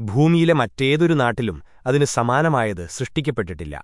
ഭൂമിയിലെ മറ്റേതൊരു നാട്ടിലും അതിനു സമാനമായത് സൃഷ്ടിക്കപ്പെട്ടിട്ടില്ല.